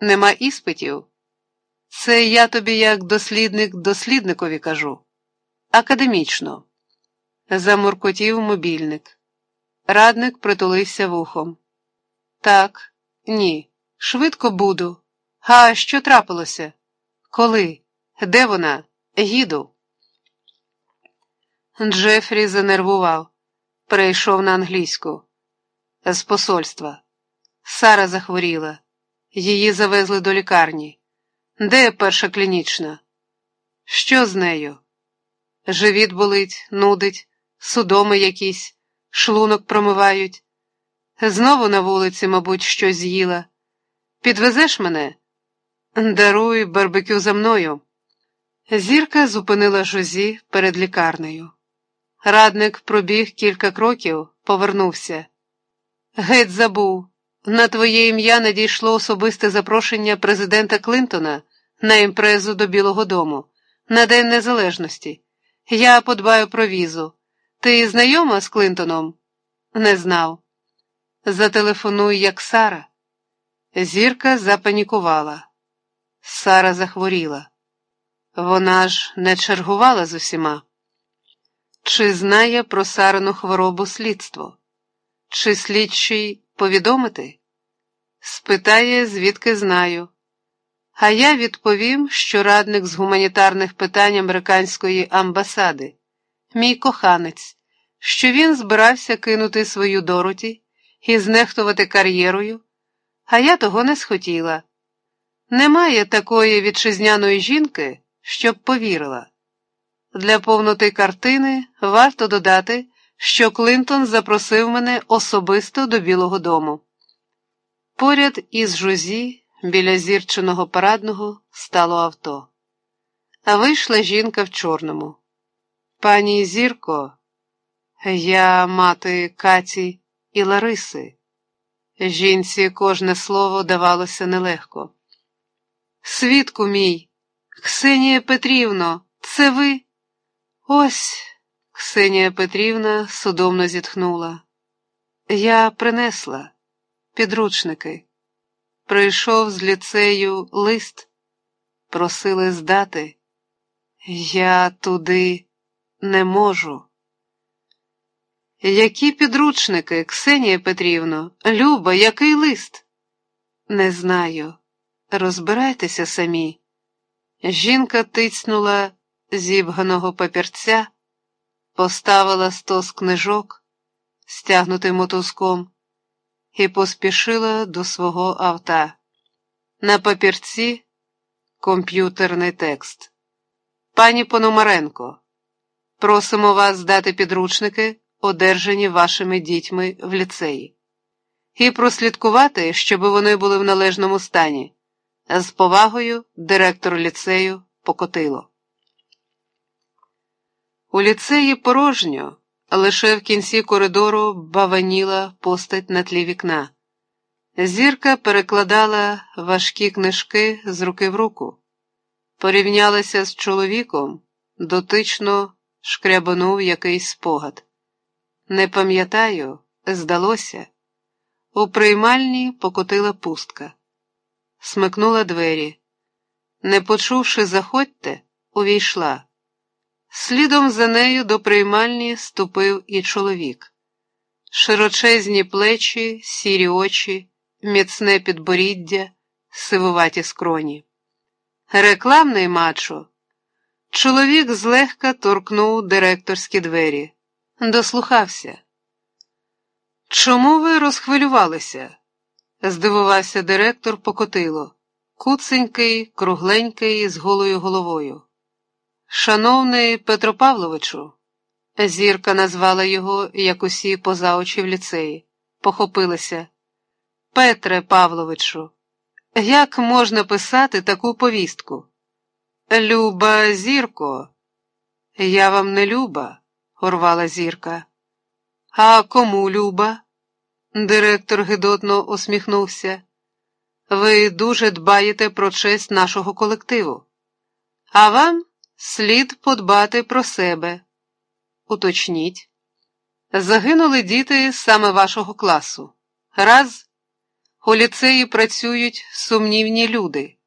Нема іспитів? Це я тобі як дослідник дослідникові кажу. Академічно. Замуркотів мобільник. Радник притулився вухом. Так, ні, швидко буду. А що трапилося? Коли? Де вона? Їду. Джефрі занервував, перейшов на англійську. З посольства. Сара захворіла. Її завезли до лікарні. Де перша клінічна? Що з нею? Живіт болить, нудить, судоми якісь, шлунок промивають. Знову на вулиці, мабуть, щось з'їла. Підвезеш мене? Даруй барбекю за мною. Зірка зупинила жузі перед лікарнею. Радник пробіг кілька кроків, повернувся. Геть забув. На твоє ім'я надійшло особисте запрошення президента Клинтона на імпрезу до Білого Дому на День Незалежності. Я подбаю про візу. Ти знайома з Клинтоном? Не знав. Зателефонуй, як Сара. Зірка запанікувала. Сара захворіла. Вона ж не чергувала з усіма. Чи знає про Сарину хворобу слідство? Чи слідчий повідомити? Спитає, звідки знаю. А я відповім, що радник з гуманітарних питань американської амбасади, мій коханець, що він збирався кинути свою Дороті і знехтувати кар'єрою, а я того не схотіла. Немає такої вітчизняної жінки, щоб повірила. Для повноти картини варто додати, що Клинтон запросив мене особисто до Білого Дому. Поряд із Жузі, біля зірченого парадного, стало авто. А вийшла жінка в чорному. Пані Зірко, я мати Каті і Лариси. Жінці кожне слово давалося нелегко. Свідку мій, Ксенія Петрівно, це ви? Ось, Ксенія Петрівна судомно зітхнула. Я принесла підручники. Прийшов з ліцею лист, просили здати. Я туди не можу. Які підручники, Ксенія Петрівно, Люба, який лист? Не знаю. Розбирайтеся самі. Жінка тицнула зібганого папірця, поставила стос книжок, стягнутий мотузком, і поспішила до свого авта. На папірці комп'ютерний текст. Пані Пономаренко, просимо вас здати підручники, одержані вашими дітьми в ліцеї, і прослідкувати, щоб вони були в належному стані. З повагою директор ліцею Покотило. У ліцеї порожньо, лише в кінці коридору баваніла постать на тлі вікна. Зірка перекладала важкі книжки з руки в руку, порівнялася з чоловіком, дотично шкрябанув якийсь спогад. Не пам'ятаю, здалося, у приймальні покотила пустка смикнула двері. Не почувши, заходьте, увійшла. Слідом за нею до приймальні ступив і чоловік. Широчезні плечі, сірі очі, міцне підборіддя, сивуваті скроні. Рекламний мачо. Чоловік злегка торкнув директорські двері. Дослухався. Чому ви розхвилювалися? здивувався директор Покотило, куценький, кругленький, з голою головою. Шановний Петро Павловичу, зірка назвала його, як усі поза очі в ліцеї, похопилася. Петре Павловичу, як можна писати таку повістку? Люба зірко, я вам не люба, урвала зірка. А кому люба? Директор гидотно усміхнувся. Ви дуже дбаєте про честь нашого колективу, а вам слід подбати про себе. Уточніть. Загинули діти саме вашого класу. Раз. У ліцеї працюють сумнівні люди.